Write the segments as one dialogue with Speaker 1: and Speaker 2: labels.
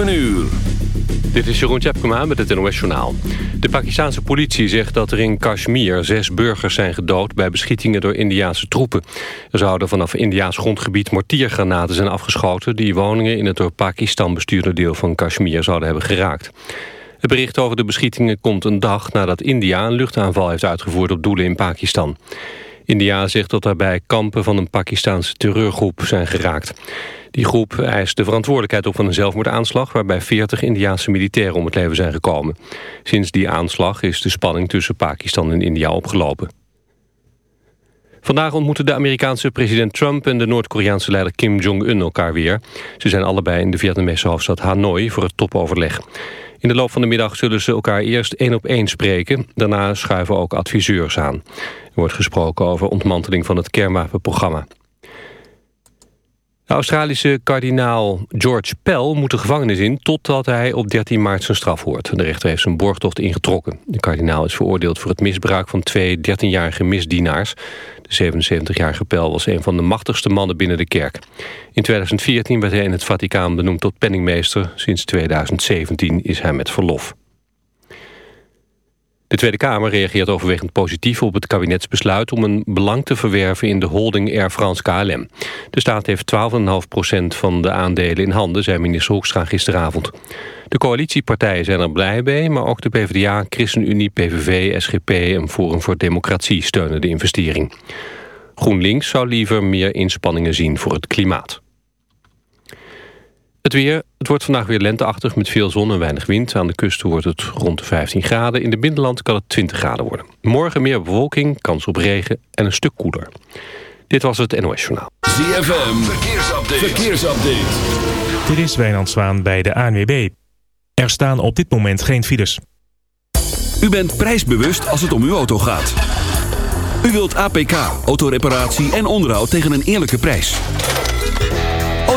Speaker 1: 7 uur.
Speaker 2: Dit is Jeroen Tjepkema met het NOS Journaal. De Pakistanse politie zegt dat er in Kashmir zes burgers zijn gedood... bij beschietingen door Indiaanse troepen. Er zouden vanaf Indiaas grondgebied mortiergranaten zijn afgeschoten... die woningen in het door Pakistan bestuurde deel van Kashmir zouden hebben geraakt. Het bericht over de beschietingen komt een dag nadat India... een luchtaanval heeft uitgevoerd op doelen in Pakistan. India zegt dat daarbij kampen van een Pakistanse terreurgroep zijn geraakt. Die groep eist de verantwoordelijkheid op van een zelfmoordaanslag... waarbij 40 Indiaanse militairen om het leven zijn gekomen. Sinds die aanslag is de spanning tussen Pakistan en India opgelopen. Vandaag ontmoeten de Amerikaanse president Trump en de Noord-Koreaanse leider Kim Jong-un elkaar weer. Ze zijn allebei in de Vietnamese hoofdstad Hanoi voor het topoverleg. In de loop van de middag zullen ze elkaar eerst één op één spreken. Daarna schuiven ook adviseurs aan. Wordt gesproken over ontmanteling van het kernwapenprogramma. De Australische kardinaal George Pell moet de gevangenis in... totdat hij op 13 maart zijn straf hoort. De rechter heeft zijn borgtocht ingetrokken. De kardinaal is veroordeeld voor het misbruik van twee 13-jarige misdienaars. De 77-jarige Pell was een van de machtigste mannen binnen de kerk. In 2014 werd hij in het Vaticaan benoemd tot penningmeester. Sinds 2017 is hij met verlof. De Tweede Kamer reageert overwegend positief op het kabinetsbesluit... om een belang te verwerven in de holding Air France KLM. De staat heeft 12,5% van de aandelen in handen... zei minister Hoekstra gisteravond. De coalitiepartijen zijn er blij mee... maar ook de PvdA, ChristenUnie, PVV, SGP en Forum voor Democratie... steunen de investering. GroenLinks zou liever meer inspanningen zien voor het klimaat. Het weer. Het wordt vandaag weer lenteachtig met veel zon en weinig wind. Aan de kust wordt het rond de 15 graden. In de binnenland kan het 20 graden worden. Morgen meer bewolking, kans op regen en een stuk koeler. Dit was het NOS Journaal.
Speaker 1: ZFM. Verkeersupdate. Verkeersupdate.
Speaker 3: Dit is Wijnand Zwaan bij de ANWB. Er staan op dit moment geen files.
Speaker 1: U bent prijsbewust als het om uw auto gaat. U wilt APK, autoreparatie en onderhoud tegen een eerlijke prijs.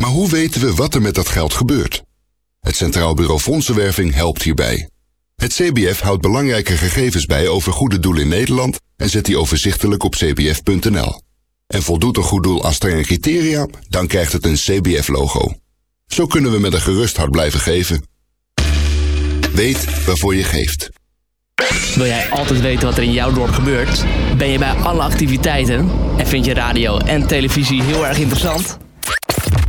Speaker 4: Maar hoe weten we wat er met dat geld gebeurt? Het Centraal Bureau Fondsenwerving helpt hierbij. Het CBF houdt belangrijke gegevens bij over goede doelen in Nederland en zet die overzichtelijk op cbf.nl. En voldoet een goed doel aan strenge criteria, dan krijgt het een CBF-logo. Zo kunnen we met een gerust hart blijven geven. Weet waarvoor je geeft.
Speaker 5: Wil jij altijd weten wat er in jouw dorp gebeurt? Ben je bij alle activiteiten? En vind je radio en televisie heel erg interessant?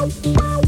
Speaker 6: Thank you.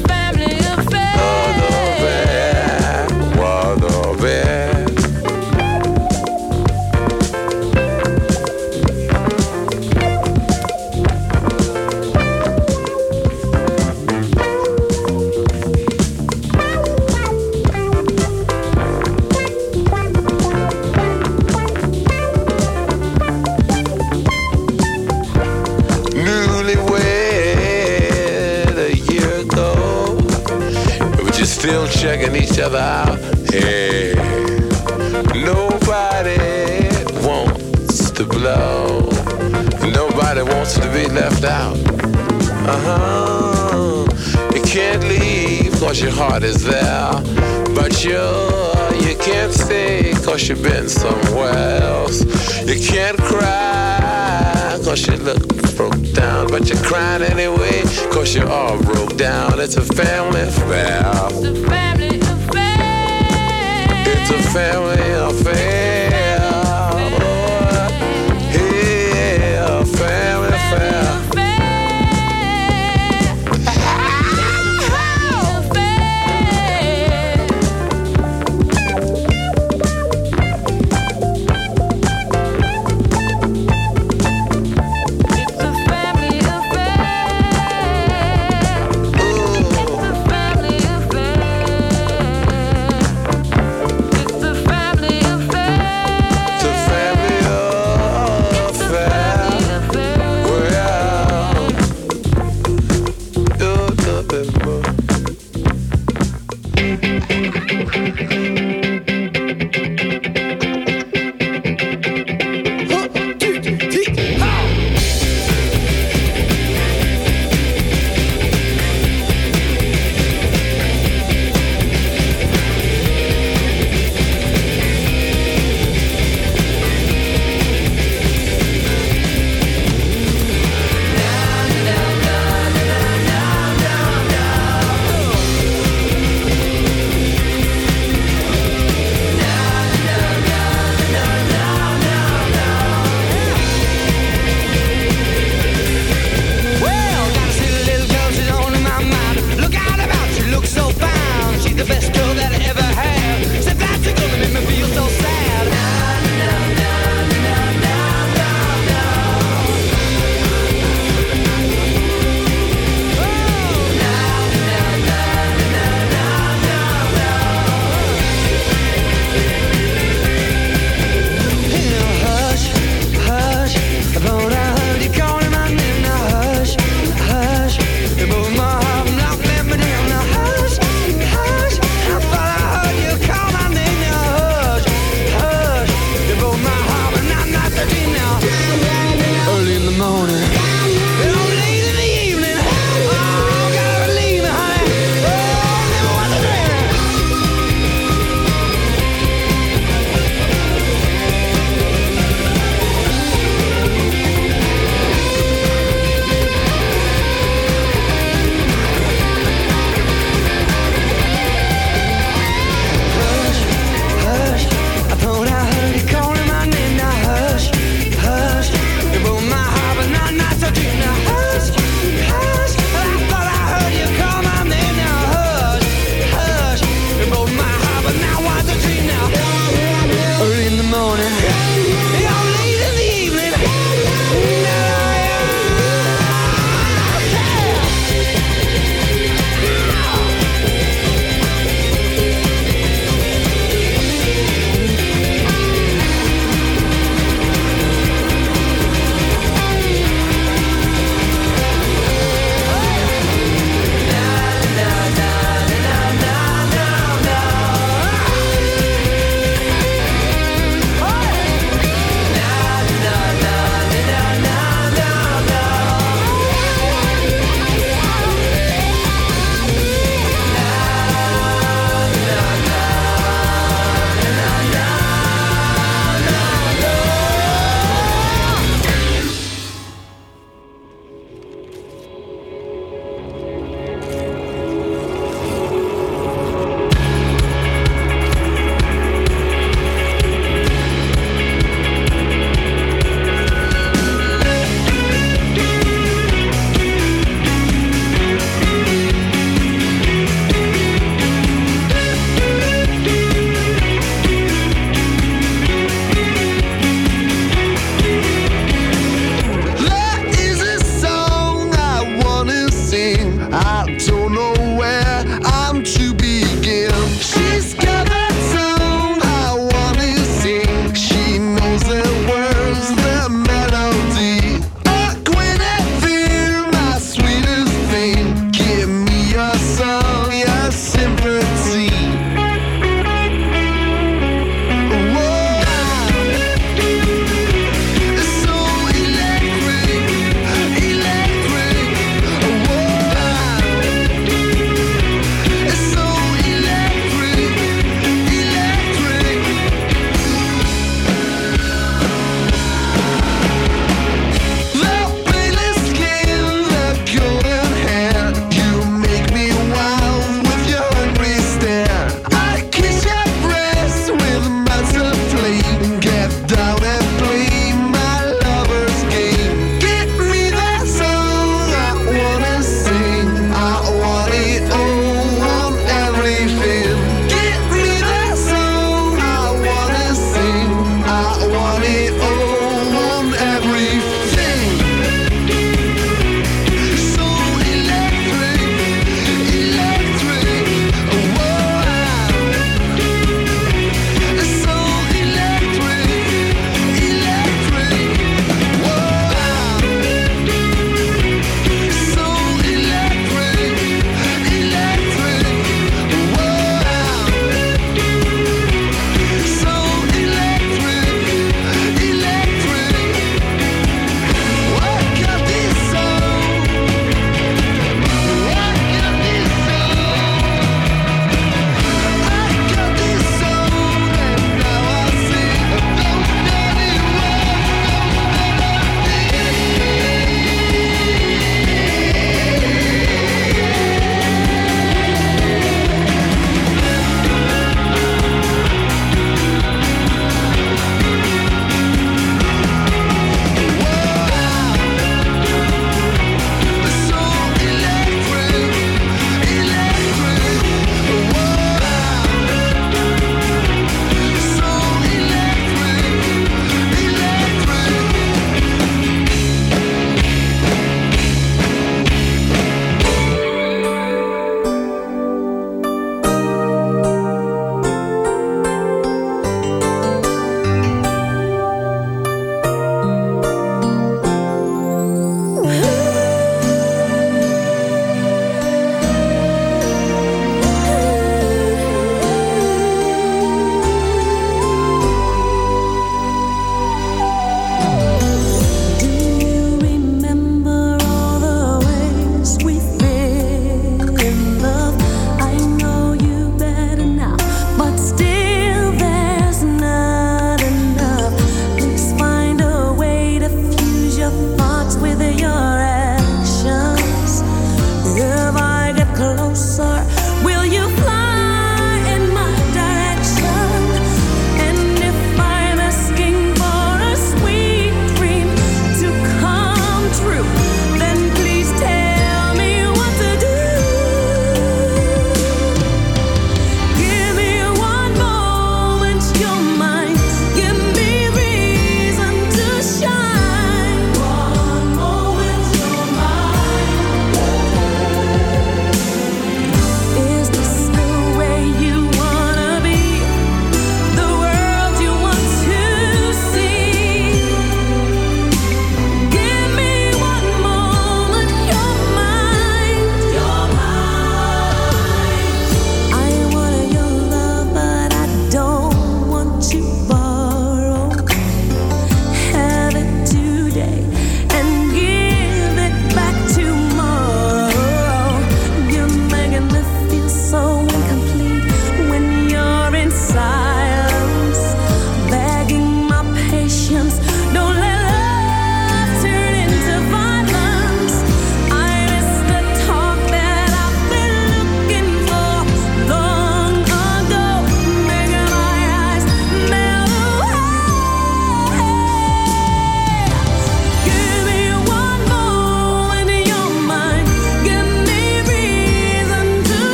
Speaker 6: All broke down. It's a family affair.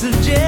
Speaker 7: 世界。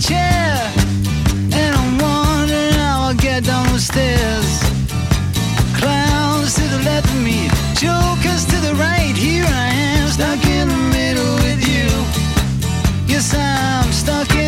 Speaker 8: chair. And I'm wondering how I get down the stairs.
Speaker 9: Clowns to the left of me, jokers to the right. Here I am, stuck in the
Speaker 10: middle with you. Yes,
Speaker 1: I'm stuck in.